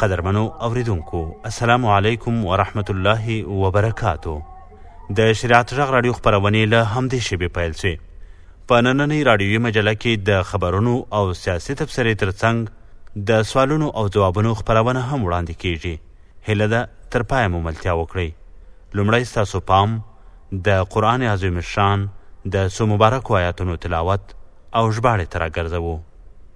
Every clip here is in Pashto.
قدرمنو اوریدونکو السلام علیکم ورحمت الله وبرکاتو د شریعت غږ رادیو خبرونه له همدې شیبې پیل شي په نننۍ رادیوي مجله کې د خبرونو او سیاسي تبصرې ترڅنګ د سوالونو او ځوابونو خبرونه هم وړاندې کیږي هله ده تر پای مو ملتیا وکړئ لومړی ستاسو پام د قرآن عظیم شان د څو مبارکو آیاتونو تلاوت او ژباړې ته راګرځوو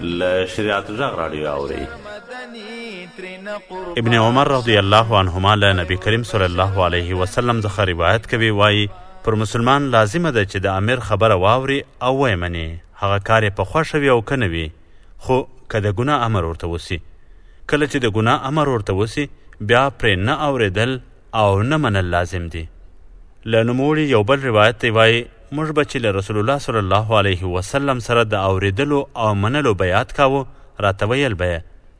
له شریعت غږ راډیو اوري ابن عمر رضی الله عنهما له نبی کریم صلی الله علیه وسلم څخه روایت کوي وایي پر مسلمان لازمه ده چې د امیر خبره واوري او ویې مني هغه کار یې په خوښه وي او که نه وي خو که د ګناه امر ورته وسي کله چې د ګناه امر ورته وسي بیا پرې نه اورېدل او نه منل لازم دي له نوموړي یو بل روایت دی وایي موږ به چې له رسول الله صلی الله علیه وسلم سره د اوریدلو او منلو بیعت کاوه راته ویل به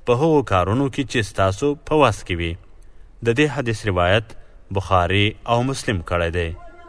په هغو کارونو کې چې ستاسو په وس کې وي د دې حدیث روایت بخاري او مسلم کړی دی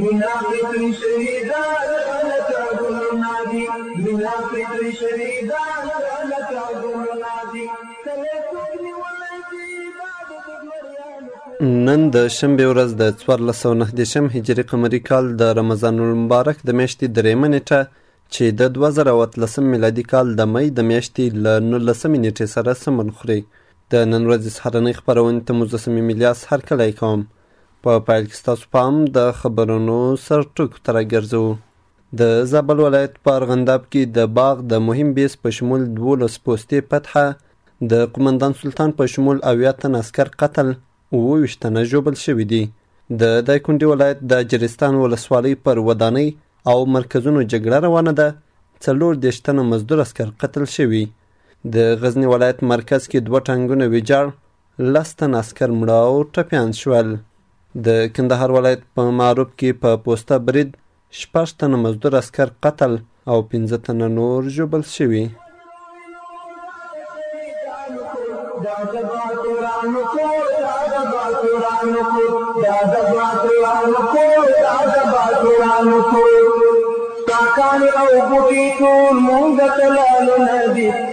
مینا فطری شهیدان غلطه ګلونه دي مینا فطری شهیدان غلطه ګلونه دي کله څوک نیولی دي دا د دګمریانو نن د شنبې ورځ د څوارلس سوه نهه دېرشم هجري قمري کال د رمضان المبارک د میاشتې درېیمه نېټه چې د 2013 میلادي کال د مې د میاشتې له 19 نیټې سره سمون خوري د نن ورځې سهارنۍ خبرونې ته مو زه سمیم الیاس هرکلی کوم په پیل کې ستاسو پام د خبرونو سرټکو ته راګرځو د زابل ولایت په ارغنداب کې د باغ د مهم بیس په شمول دولس پوستې فتحه د قومندان سلطان په شمول اویا تن عسکر قتل اووه ویشت تنه ژوبل شوي دي د دایکنډي ولایت د اجرستان ولسوالۍ پر ودانۍ او مرکزونو جګړه روانه ده څلور دېرش تنه مزدور عسکر قتل شوي د غزني ولایت مرکز کې دوه ټانګونه ویجاړ لس تن عسکر مړه او ټپیان شول د کندهار ولایت په معروف کې په پوسته برید شپږ تنه مزدور عسکر قتل او پنځه تنه نور ژوبل شوي کاکانی او بوټی ټول مونږ ته لالو ندی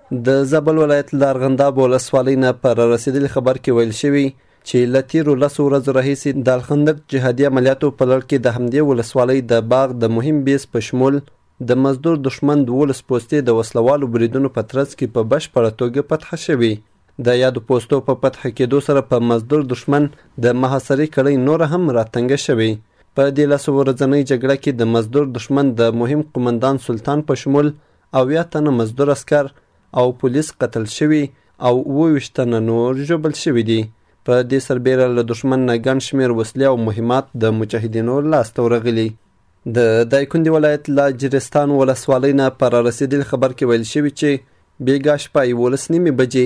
د زابل ولایت له ارغنداب ولسوالۍ نه په رارسېدلي خبر کې ویل شوي چې له تېرو لسو ورځو راهیسې د الخندق جهادي عملیاتو په لړ کې د همدې ولسوالۍ د باغ د مهم بیس په شمول د مزدور دښمن دولس پوستې د وسلوالو بریدونو په ترڅ کې په بشپړه توګه فتح شوې د یادو پوستو په فتح کېدو سره په مزدور دښمن د محاصرې کړۍ نوره هم راتنګه شوې په دې لسو ورځنۍ جګړه کې د مزدور دښمن د مهم قومندان سلطان په شمول اویا تنه مزدور عسکر او پولیس قتل شوي او اووه ویشت تنه نور ژوبل شوي دي. په دې سربېره له دښمن نه ګڼ شمېر وسلې او مهمات د مجاهدینو لاس ته ورغلي. د دایکندي ولایت له اجرستان ولسوالۍ نه په رارسېدلي خبر کې ویل شوي چې بېګا شپه یولس نیمې بجې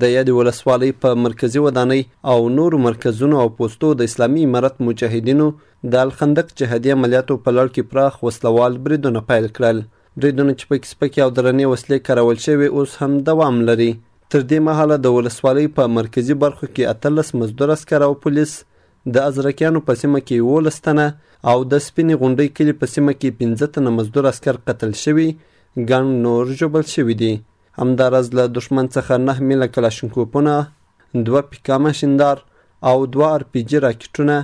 د یادې ولسوالۍ په مرکزي ودانۍ او نورو مرکزونو او پوستو د اسلامي امارت مجاهدینو د الخندق جهادي عملیاتو په لړ کې پراخ وسلوال بریدونه پیل کړل. بریدونه چې پکې سپکې او درنې وسلې کارول شوې اوس هم دوام لري. تر دې مهاله د ولسوالۍ په مرکزي برخو کې اتلس مزدور عسکر او پولیس، د ازرکیانو په سیمه کې یوولس تنه او د سپینې غونډۍ کلي په سیمه کې پنځه تنه مزدور عسکر قتل شوي، ګڼ نور ژوبل شوي دي. همداراز له دښمن څخه نهه میله کلاشینکوپونه، دوه پیکا ماشیندار او دوه ارپیجي راکټونه،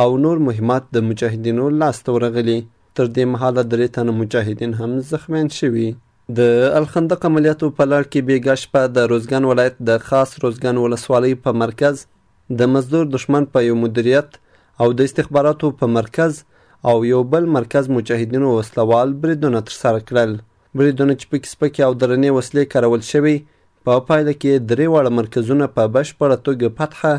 او نور مهمات د مجاهدینو لاس ته ورغلي. تر دې مهاله درې تنه مجاهدین هم زخمیان شوي. د الخندق عملیاتو په لړ کې بیګا شپه د روزګان ولایت د خاص روزګان ولسوالۍ په مرکز د مزدور دښمن په یو مدیریت او د استخباراتو په مرکز او یو بل مرکز مجاهدینو وسله وال بریدونه ترسره کړل. بریدونه چې پکې سپکې او درنې وسلې کارول شوې، په پایله کې درې واړه مرکزونه په بشپړه توګه فتحه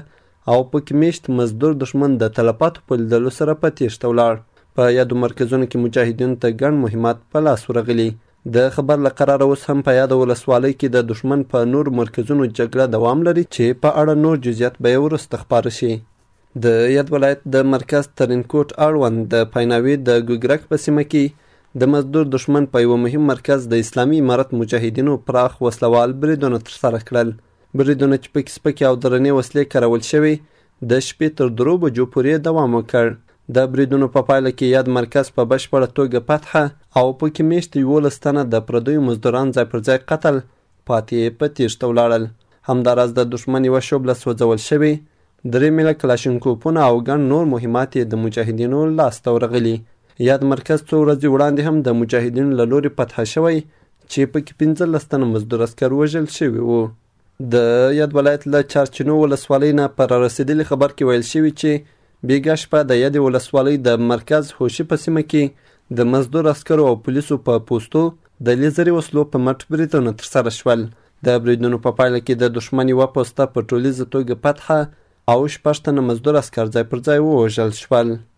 او پکې مېشت مزدور دښمن د تلفاتو په لیدلو سره په تېښته ولاړ. په یادو مرکزونو کې مجاهدینو ته ګڼ مهمات په لاس ورغلي. د خبر له قراره اوس هم په یاده ولسوالۍ کې د دښمن په نورو مرکزونو جګړه دوام لري چې په اړه نور جزیات به یې وروسته خپاره شي. د یاد ولایت د مرکز ترینکوټ اړوند د پایناوي د ګوګرک په سیمه کې د مزدور دښمن په یوه مهم مرکز د اسلامي امارت مجاهدینو پراخ وسلوال بریدونه ترسره کړل. بریدونه چې پکې سپکې او درنې وسلې کارول شوې، د شپې تر درو بجو پورې دوام وکړ. د بریدونو په پایله کې یاد مرکز په بشپړه توګه فتحه او پکې میشت یولس تنه د پردیو مزدوران ځای پر ځای قتل، پاتې یې په تیښته ولاړل. همداراز د دښمن یوه شوبله سوځول شوې، درې میله کلاشینکوفونه او ګڼ نور مهمات یې د مجاهدینو لاس ته ورغلي. یاد مرکز څو ورځې وړاندې هم د مجاهدینو له لورې فتحه شوی، چې پکې پنځلس تنه مزدور عسکر وژل شوي وو د یاد ولایت له چارچینو ولسوالۍ نه پر رسېدلي خبر کې ویل شوي چې بیګا شپه د یادې ولسوالۍ د مرکز هوشي په سیمه کې د مزدور عسکرو او پولیسو په پوستو د لیزري وسلو په مټ بریدونه ترسره شول د بریدونو په پایله کې د دښمن یوه پوسته په ټولیزه توګه فتحه او شپږ تنه مزدور عسکر ځای پر ځای ووژل شول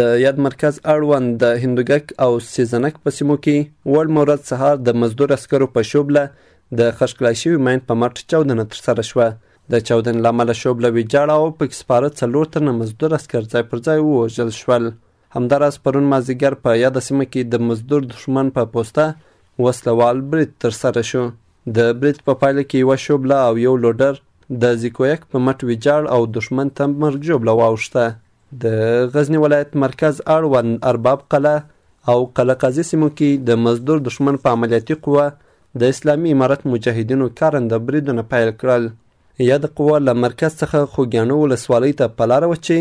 د یاد مرکز اړوند د هندوګک او سیزنک په سیمو کې وړمه ورځ سهار د مزدور عسکرو په شوبله د خشکلای شوي ماین په مټ چاودنه ترسره شوه د چاودنې له امله شوبله ویجاړه او پکې سپاره څلور تنه مزدور عسکر ځای پر ځای ووژل شول همداراز پرون مازیګر په یاده سیمه کې د مزدور دښمن په پوسته وسله وال برید ترسره شو د برید په پایله کې یوه شوبله او یو لوډر د زیکویک په مټ ویجاړ او دښمن ته مرګ ژوبله واوښته د غزني ولایت مرکز اړوند ارباب قلعه او قلعه قاضي سیمو کې د مزدور دښمن په عملیاتي قوه د اسلامي امارت مجاهدینو کارنده بریدونه پیل کړل یاد قوه له مرکز څخه خوږیاڼو ولسوالۍ ته په لاره وه چې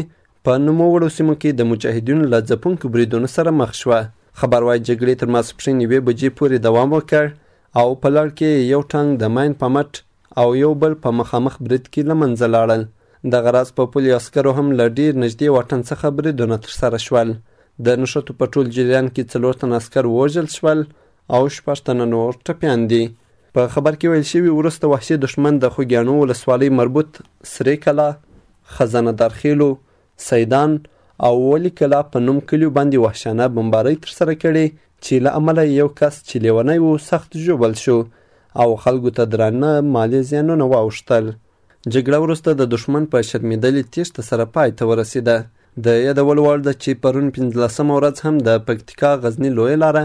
په نوموړو سیمو کې د مجاهدینو له ځپونکو بریدونو سره مخ شوه خبر وايي جګړې تر ماسپښین یوې بجې پورې دوام وکړ او په لړ کې یو ټانګ د ماین په مټ او یو بل په مخامخ برید کې له منځه لاړل. دغه راز په پولې عسکرو هم له ډیر نږدې واټن څخه بریدونه ترسره شول. د نښتو په ټول جریان کې څلور تنه عسکر ووژل شول او شپږ تنه نور ټپیان دي. په خبر کې ویل شوي وروسته وحشي دښمن د خوږیاڼو ولسوالۍ مربوط سرې کلا، خزانه دارخېلو، سیدان او ولي کلا په نوم کلیو باندې وحشانه بمبارۍ ترسره کړې چې له امله یې یو کس چې لیونی و سخت ژوبل شو او خلکو ته درانه مالي زیانونه واوښتل. جګړه وروسته د دښمن په شرمېدلې تېښته سره پای ته ورسېده. د یادولو وړ ده چې پرون پنځلسمه ورځ هم د پکتیکا غزني لویه لاره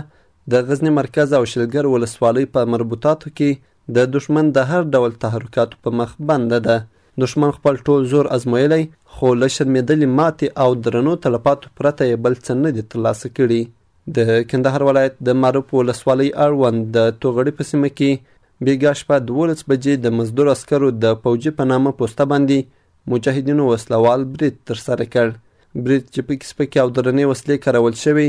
د غزني مرکز او شلګر ولسوالۍ په مربوطاتو کې د دښمن د هر ډول تحرکاتو په مخ بنده ده. دښمن خپل ټول زور ازمویلی، خو له شرمېدلي ماتې او درنو تلفاتو پرته یې بل څه نه دي ترلاسه کړي. د کندهار ولایت د معروف ولسوالۍ اړوند د توغړي په سیمه کې بیګا شپه دوولس بجې د مزدور عسکرو د پوجي په نامه پوسته باندې مجاهدینو وسله وال برید ترسره کړ. برید چې پکې سپکې او درنې وسلې کارول شوې،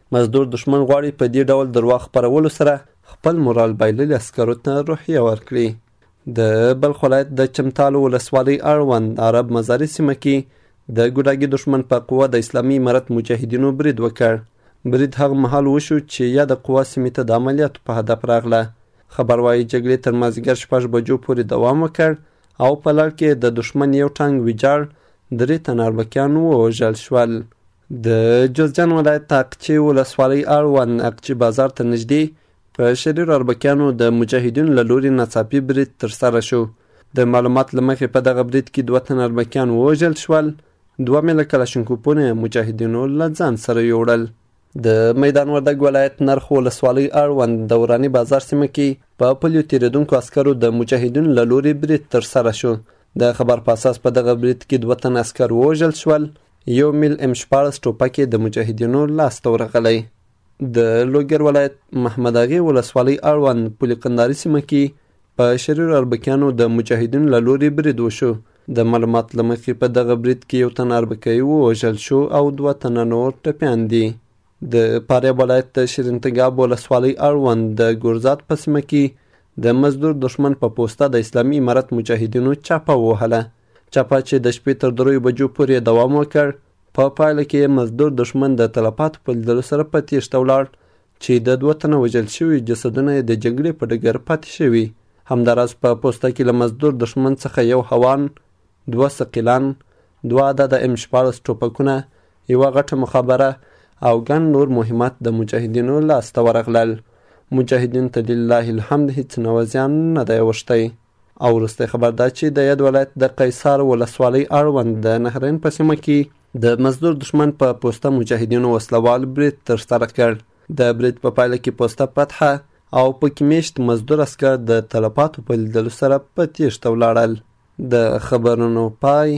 مزدور دښمن غواړي په دې ډول درواغ خپرولو سره خپل مورال بایللي عسکرو ته روحیه ورکړي د بلخ ولایت د چمتالو ولسوالۍ اړوند عرب مزاري سیمه کې د ګوډاګي دښمن په قوه د اسلامي امارت مجاهدینو برید وکړ برید هغه مهال وشو چې یاده قوه سیمې ته د عملیاتو په هدف راغله خبر وايي جګړې تر مازیګر شپږ بجو پورې دوام وکړ او په لړ کې د دښمن یو ټانګ ویجاړ درې تنه اربکیان ووژل شول د جوزجان ولایت تاقچې ولسوالۍ اړوند اقچي بازار ته نږدې په شریر اربکیانو د مجاهدینو له لوري ناڅاپي برید ترسره شو د معلومات له مخې په دغه برید کې دوه تنه اربکیان ووژل شول دوه مې له کلاشینکوپونه مجاهدینو له ځان سره یوړل د میدان وردګ ولایت نرخ ولسوالۍ اړوند د وراني بازار سیمه کې په پلیو تیریدونکو عسکرو د مجاهدینو له لوري برید ترسره شو د خبر په اساس په دغه برید کې دوه تن عسکر ووژل شول یو مل ام شپاړس ټوپک یې د مجاهدینو لاس ته ورغلی د لوګر ولایت محمد اغې ولسوالۍ اړوند پولي قنداري سیمه کې په شریر اربکیانو د مجاهدینو له لوري برید وشو د معلومات له مخې په دغه برید کې یو تن اربکی ووژل شو او دوه تنه نور ټپیان دي د فاریاب ولایت د شیرینتګاب ولسوالۍ اړوند د ګورزاد په سیمه کې د مزدور دښمن په پوسته د اسلامي امارت مجاهدینو چاپه ووهله چپه چې د شپې تر دریو بجو پورې دوام وکړ، په پایله کې یې مزدور دښمن د تلفاتو په لیدلو سره په تیښته ولاړ چې د دوه تنه وژل شویو جسدونه یې د جګړې په ډګر پاتې شوي. همداراز په پوسته کې له مزدور دښمن څخه یو هوان، دوه ثقیلان، دوه عدده ام شپاړس ټوپکونه، یوه غټه مخابره او ګڼ نور مهمات د مجاهدینو لاس ته ورغلل. مجاهدینو ته لله الحمد هیڅ نوع زیان نه دی اوښتی. او وروستی خبر دا چې د یاد ولایت د قیصار ولسوالۍ اړوند د نهرین په سیمه کې د مزدور دښمن په پوسته مجاهدینو وسلوال برید ترسره کړ د برید په پایله کې پوسته فتحه او پکې میشت مزدور عسکر د تلفاتو په لیدلو سره په تیښته ولاړل د خبرونو پای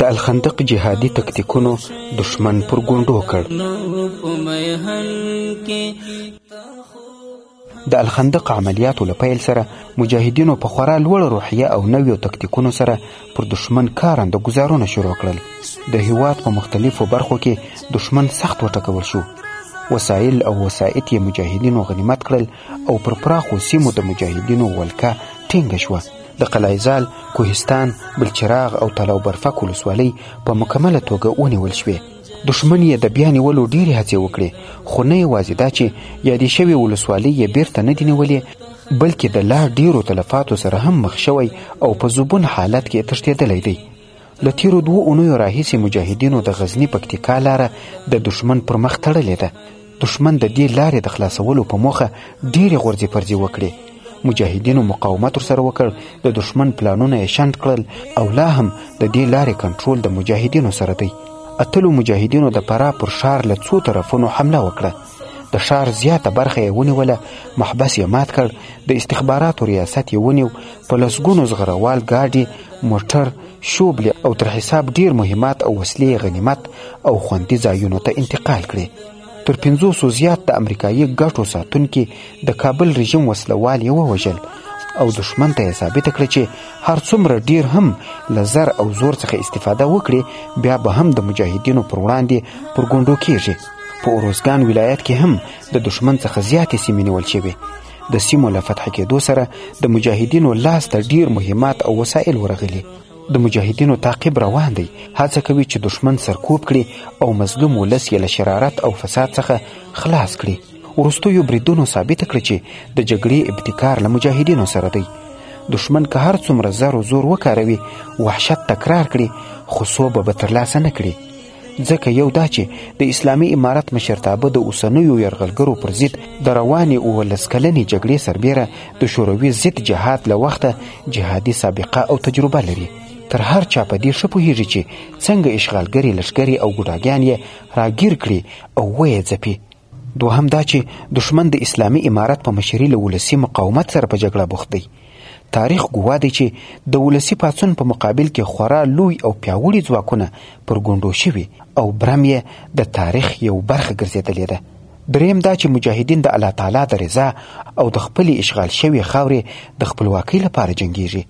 د الخندق جهادي تکتیکونو دښمن پر ګونډو کړ د الخندق عملیاتو له پیل سره مجاهدینو په خورا لوړه روحیه او نویو تکتیکونو سره پر دښمن کارنده ګزارونه شروع کړل د هیواد په مختلفو برخو کې دښمن سخت وټکول شو وسایل او وسایط یې مجاهدینو غنیمت کړل او پر پراخو سیمو د مجاهدینو ولکه ټینګه شوه د قلعهزال، کوهستان، بلچراغ او تلاو برفک ولسوالۍ په مکمله توګه ونیول شوې. دښمن یې د بیا نیولو ډېرې هڅې وکړې، خو نه یوازې دا چې یادې شوې ولسوالۍ یې بیرته نه دي نیولې، بلکې د لا ډېرو تلفاتو سره هم مخ شوی او په زبون حالت کې تښتېدلی دی. له تیرو دوو اونیو راهیسې مجاهدینو د غزنی پکتیکا لاره د دښمن پر مخ تړلې ده دښمن د دې لارې د خلاصولو په موخه ډیرې غورځې پرځې وکړې مجاهدینو مقاومت ورسره وکړ د دښمن پلانونه یې شنډ کړل او لا هم د دې لارې کنټرول د مجاهدینو سره دی اتلو مجاهدینو د فراه پر ښار له څو طرفونو حمله وکړه د ښار زیاته برخه یې ونیوله محبس یې مات کړ د استخباراتو ریاست یې ونیو په لسګونو زغروال ګاډي موټر شوبلې او تر حساب ډیر مهمات او وسلې غنیمت او خوندي ځایونو ته انتقال کړې تر پنځوسو زیات د امریکایي ګټو ساتونکي د کابل رژیم وسلوال یې ووژل او دښمن ته یې ثابته کړه چې هر څومره ډیر هم له زر او زور څخه استفاده وکړي بیا به هم د مجاهدینو پر وړاندې پر ګونډو کیږي په اوروزګان ولایت کې هم د دښمن څخه زیاتې سیمې نیول شوې د سیمو له فتح کېدو سره د مجاهدینو لاس ته ډیر مهمات او وسایل ورغلي د مجاهدینو تعقیب روان دی هڅه کوي چې دښمن سرکوب کړي او مظلوم ولس یې له شرارت او فساد څخه خلاص کړي وروستیو بریدونو ثابته کړې چې د جګړې ابتکار له مجاهدینو سره دی دښمن که هر څومره زر و زور وکاروي وحشت تکرار کړي خو سوبه به ترلاسه نه کړي ځکه یو دا چې د اسلامي امارت مشرتابه د اوسنیو یرغلګرو پر ضد د روانې اوولس کلنې جګړې سربیره د شوروي ضد جهاد له وخته جهادي سابقه او تجربه لري تر هر چا په دې ښه پوهیږي چې څنګه اشغالګرې لښکرې او ګوډاګیان یې راګیر کړي او ویې ځپي دوهم دا چې دښمن د اسلامي امارت په مشري له ولسي مقاومت سره په جګړه بوخت دی تاریخ ګواه دی چې د ولسی پاڅون په مقابل کې خورا لوی او پیاوړي ځواکونه پر ګونډو شوي او برم یې د تاریخ یو برخه ګرځېدلې ده دریم دا چې مجاهدین د الله تعالی د رضا او د خپلې اشغال شوې خاورې د خپلواکۍ لپاره جنګیږي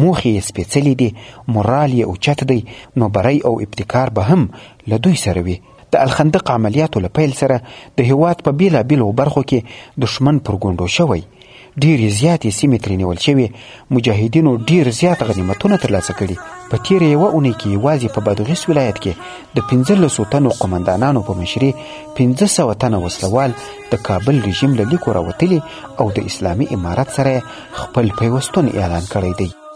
موخې یې سپېڅلې دي مورال یې اوچت دی نو بری او ابتکار به هم له دوی سره وي د الخندق عملیاتو له پیل سره د هیواد په بیلابیلو برخو کې دښمن پر ګونډو شوی ډیرې زیاتې سیمې ترې نیول شوې مجاهدینو ډیر زیات غنیمتونه ترلاسه کړي په تیره یوه اونۍ کې یوازې په بادغیس ولایت کې د پنځلسو تنو قومندانانو په مشري پنځه سوه تنه وسلوال د کابل رژیم له لیکو راوتلي او د اسلامي امارت سره خپل پیوستون اعلان کړی دی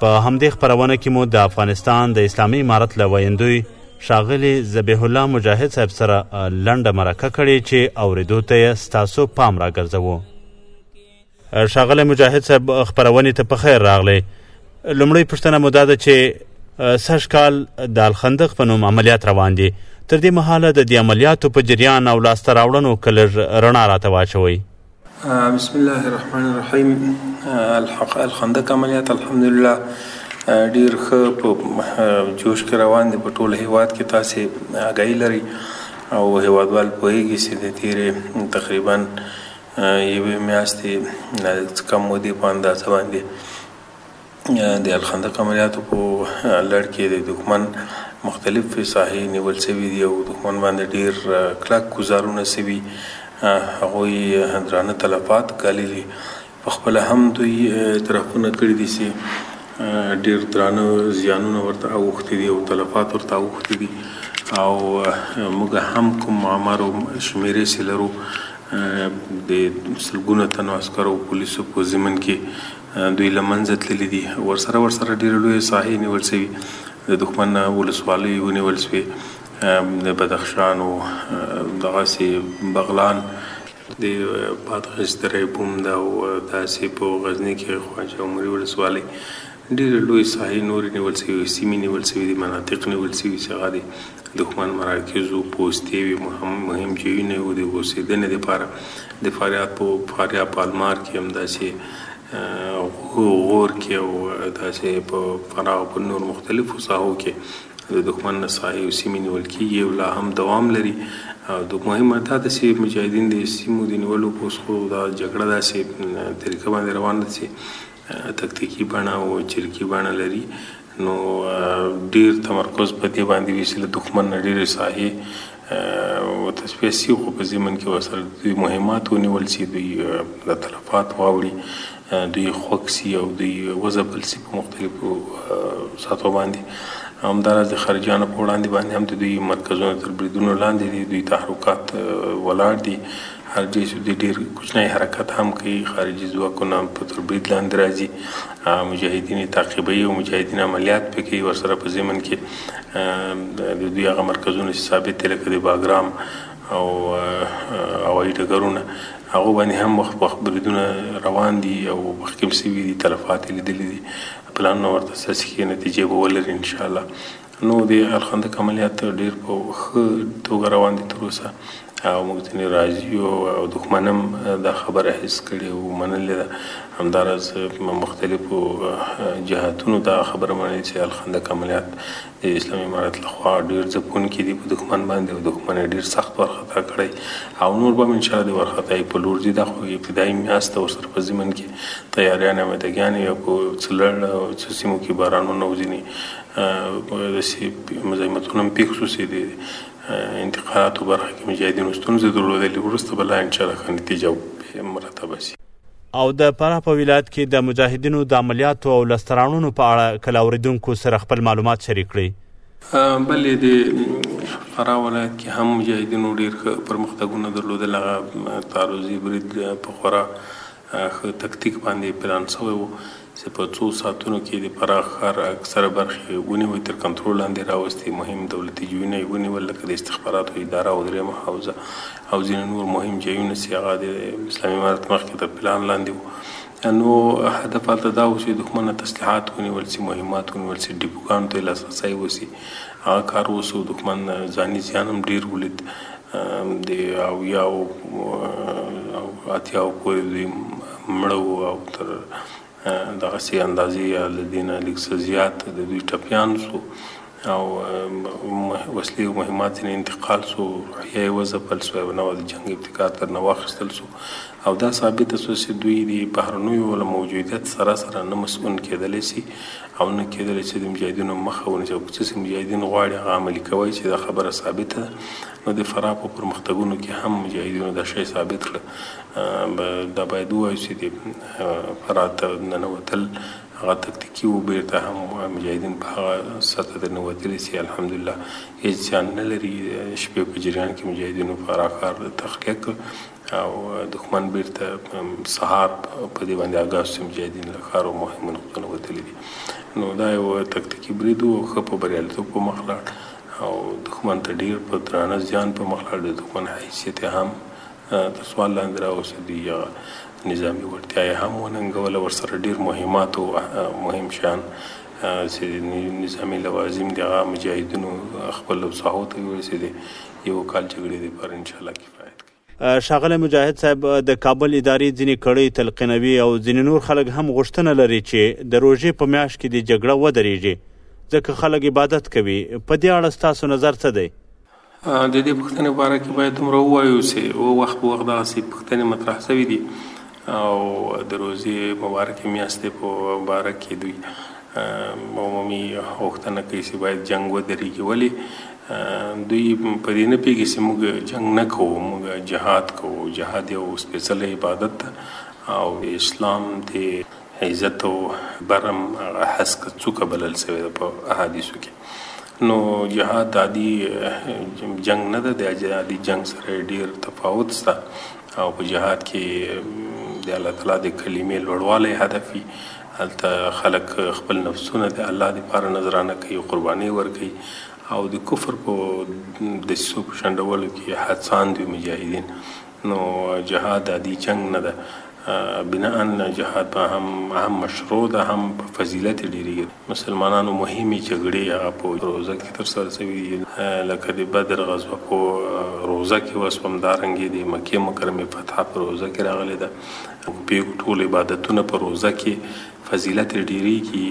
په همدې خبرونه کې مو د افغانستان د اسلامي امارت له ویندوی ښاغلي ذبیح الله مجاهد صاحب سره لنډه مرکه کړې چې اوریدو ته یې ستاسو پام راګرځوو ښاغلی مجاهد صاحب خبرونې ته په خیر راغلی لومړی پوښتنه مو دا ده چې سږ کال د الخندق په نوم عملیات روان دي تر دې مهاله د دې عملیاتو په جریان او لاسته راوړنو که لږ رڼا راته واچوئ بسم الله الرحمن الرحیم الحق الخندق عملیات الحمدلله ډیر ښه په جوش کې روان دي په ټول هیواد کې تاسو اگای لري او هیوادوال پوهیږي چې د تیرې تقریبا یوې میاشتې نه کم مودې په اندازه باندې د الخندق عملیاتو په لړ کې د دښمن مختلف ساحې نیول شوې دي او دښمن باندې ډیر کلک ګزارونه شوي هغوی درانه تلفات ګاللي په خپل هم دوی اعترافونه کړي دي چې ډیر درانه زیانونه ورته اوښتي دي او تلفات ورته اوښتي دي او موږ هم کوم معمر او شمیرې چې لرو د سلګونه تنو عسکرو او پولیسو په ضمن کې دوی له منځه تللي دي، ورسره ورسره ډېرې لویې ساحې نیول شوي، د دښمن ولسوالۍ ونیول شوې، د بدخشان او دغسې بغلان، د بادغیس دره بوم ده او داسې په غزني کې خواجه عمري ولسوالۍ ډېرې لویې ساحې نورې نیول شوې او سیمې نیول شوې دي، مناطق نیول شوي چې هغه د دښمن مراکز وو، پوستې وې، مهم جایونه یې وو د اوسېدنې لپاره، د فاریاب په فاریاب پالمار کې همداسې. غور کې او داسې په فراه او په نور مختلفو ساحو کې د دښمن نه ساحې او سیمې نیول کیږي او لا هم دوام لري د مهمه دا ده چې مجاهدین د سیمو د نیولو په خو دا جګړه داسې طریقه باندې روانه ده چې تکتیکي بڼه او چریکي بڼه لري نو ډیر تمرکز په دې باندې وي چې له دښمن نه ډېرې ساحې وتصفیه سي خو په ضمن کې ورسره د دوی مهمات ونیول سي دوی د تلفات واوړي دوی خوک سي او دوی وځپل سي په مختلفو سطحو باندې همداراز د خارجیانو په وړاندې باندې هم د دوی مرکزونه تر بریدونو لاندې دي دوی تحرکات ولاړ دي خارجي سودي ډېر کوچنی حرکت هم کوي خارجي ځواکونه په تر برید لاندې راځي مجاهدین تعقیبوي او مجاهدین عملیات پې کوي ورسره په ضمن کې د دوی هغه مرکزونه چې ثابت دي لکه د باګرام او هوایي ډګرونه هغو باندې هم وخت وخت بریدونه روان دي او مخکې هم سوي دي تلفات یې لیدلي دي پلانونه ورته څه ښې نتیجې به ولري انشاءالله نو د الخندق عملیات ډیر په ښه توګه روان دي تر اوسه او موږ ځینې راضي یو او دښمن هم دا خبره حس کړې او منلې ده همداراز مختلفو جهاتونو دا خبره منلې چې الخندق عملیات د اسلامي امارت لخوا ډیر ځپونکي دي په دښمن باندې او دښمن یې ډیر سخت وارخطا کړی او نور به هم انشاءالله د وارخطایي په لور ځي دا خو ابتدایي میاشت ده ورسره په ضمن کې تیاریانې او امدګیانې په څه لړ څه سیمو کې بارانونه او ځینې داسې مزاحمتونه هم پېښ شو چې د انتقالاتو برخه کې مجاهدینو ستونزې درلودلې وروسته به لا انشاءالله ښه نتیجه مرتبه شي او د فراه په ولایت کې د مجاهدینو د عملیاتو او لاسته راوړنو په اړه که له اورېدونکو سره خپل معلومات شریک کړئ بلې د فراه ولایت کې هم مجاهدینو ډېر ښه پرمختګونه درلودل هغه تعرضي برید په خورا ښه تکتیک باندې پلان شوی و چې په څو ساعتونو کې د پراخ ښار اکثره برخې ونیوی تر کنترول لاندې راوستي مهم دولتي جویونه یې ونیول لکه د استخباراتو اداره او دریمه حوزه او ځینې نور مهم جایونه چې هغه د اسلامي امارت مخکې تر پلان لاندې وو نو هدف هلته دا و چې دښمن تسلیحات ونیول سي مهمات ونیول سي ډیپوګانو ته لاسرسی وسي کار وسو دښمن ځاني زیان هم ډیر ولید د اویاو او اتیاو پورې دوی مړه وو او تر دغسې اندازې یا له دې نه لږ څه زیات د دوی ټپیان سو او وسلې او مهمات ځینې انتقال سو روحیه یې وځپل سوه یوه نوعه د جنګ ابتکار ترنه واخیستل سو او دا ثابته سوه چې دوی د بهرنیو له موجودیت سره سره نه مصئون کیدلای سي او نه کېدله چې د مجاهدینو مخه ونیسي او که څه چې مجاهدین غواړي هغه عملي کوی چې دا خبره ثابته ده نو د فراه په پرمختګونو کې هم مجاهدینو دا شی ثابت کړ دا باید ووایو چې د فراه ته ننوتل هغه تکتیکي و بیرته هم مجاهدین په هغه سطح د نوتلي چې الحمدلله هیڅ زیان نه لري شپې په جریان کې مجاهدینو فراه ښار تخلیه کړ او دښمن بیرته سهار په دې باندې اګاه شو مجاهدین له ښار او مهمو نقطو وتلي دي نو دا یو تکتیکي برید و ښه په بریالیتوب په مخ لاړ او دښمن ته ډیر په درانه زیان په مخ لاړ د دښمن حیثیت هم تر سوال لاندې راوسته دی یا نظامی وړتیا یې هم وننګوله ورسره ډیر مهمات او مهم شیان چې نظامی لوازم دی هغه مجاهدینو خپل ساحو ته ورسېدې یو کال جګړې لپاره انشاءالله ښاغلی مجاهد صاحب د کابل ادارې ځینې کړۍ تلقینوي او ځینې نور خلک هم غوښتنه لري چې د روژې په میاشت کې د جګړه ودرېږي ځکه خلک عبادت کوي په دې اړه ستاسو نظر څه دی د دې پښتنې باره کې باید دومره ووایو چې و وخت په وخت دغسې پښتنې مطرح شوې دي او د روژې مبارکې میاشتې په باره کې دوی عمومي غوښتنه کوي چې باید جنګ ودرېږي ولې دوی په دې نه پیږي چې موږ جنګ نه کوو موږ جهاد کوو جهاد یو سپېڅلی عبادت ده او د اسلام د عزت او برم هسک څوکه بلل شوې ده په احادیثو کې نو جهاد عادي جنګ نه ده د عادي جنګ سره ډیر تفاوت شته او په جهاد کې د الله تعالی د کلمې لوړوالی هدف وي هلته خلک خپل نفسونه د الله لپاره نظرانه کوي قرباني ورکوي او د کفر په دسیسو په شنډولو کې هڅاند وي مجاهدین نو جهاد عادي جنگ نه ده بناء جهاد به هم هم مشروع ده هم په فضیلت ډیریږي مسلمانانو مهمې جګړې هغه په روزه کې تر سره شوې دي لکه د بدر غزوه په روزه کې وسو همدارنګې د مکې مکرمې فتح په روزه کې راغلې ده موږ پوهېږو ټول عبادتونه په روزه کې فضیلت یې ډېرېږي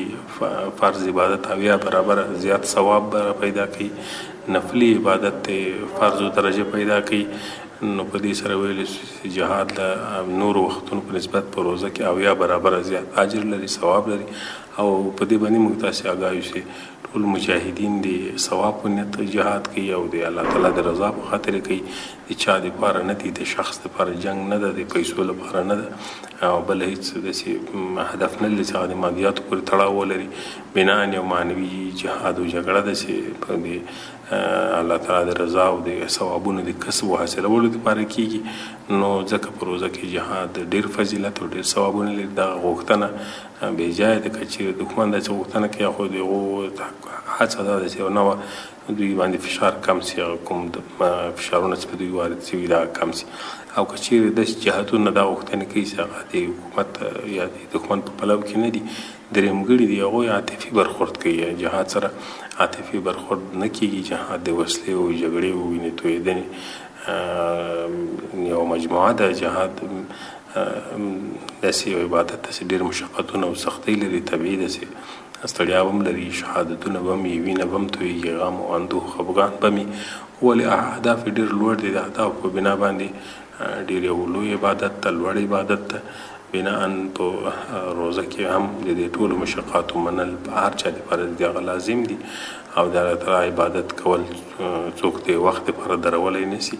فرض عبادت اویا برابر زیات ثواب به پیدا کوي نفلي عبادت ته فرضو درجه پیدا کوي نو په دې سره ویل چې جهاد له نورو وختونو په نسبت په روزه کې اویا برابر زیات اجر لري ثواب لري او په دې باندې موږ تاسې اګاه یو چې ټول مجاهدین د ثواب په نیت جهاد کوي او د الله تعالی د رضا په خاطر کوي د چا د پاره نه دي د شخص د پاره جنګ نه ده د پیسو لپاره نه ده او بل هیڅ داسې هدف نه لري چې هغه د مادیاتو پورې تړاو ولري بناً یو معنوي جهاد او جګړه ده چې په دې الله تعالی د رضا او د ثوابونو د کسب او حاصلولو لپاره کیږي نو ځکه په روزه کې جهاد ډیر فضیلت او ډیر ثوابونه لري دا غوښتنه بې جایه ده که چیرې دښمن داسې غوښتنه کوي خو د هغو هڅه دا ده چې یو نوع دوی باندې فشار کم شي هغه کوم فشارونه چې په دوی وارد شوي دا کم شي او که چیرې داسې جهتونه دا غوښتنه کوي چې هغه د حکومت یا د دښمن په پلو کې نه دي درېمګړي دي هغوی عاطفي برخورد کوي جهاد سره عاطفي برخورد نه کیږي جهاد د وسلې او جګړې او وینې تویېدنې یو مجموعه ده جهاد داسې یو عبادت ده چې ډېر مشقتونه او سختۍ لري طبیعي ده چې ستړیا به هم لري شهادتونه به هم یې وینه به هم تویږي غم او اندوه خپګان به مي ولې اهداف یې ډېر لوړ دي د اهدافو په بنا باندې ډېر یو لوی عبادت ده لوړ عبادت ده بناء په روزه کې هم د دې ټولو مشقاتو منل په هر چا لپاره د هغه لازم دي او د الله تعالی عبادت کول څوک د وخت لپاره درولای نسی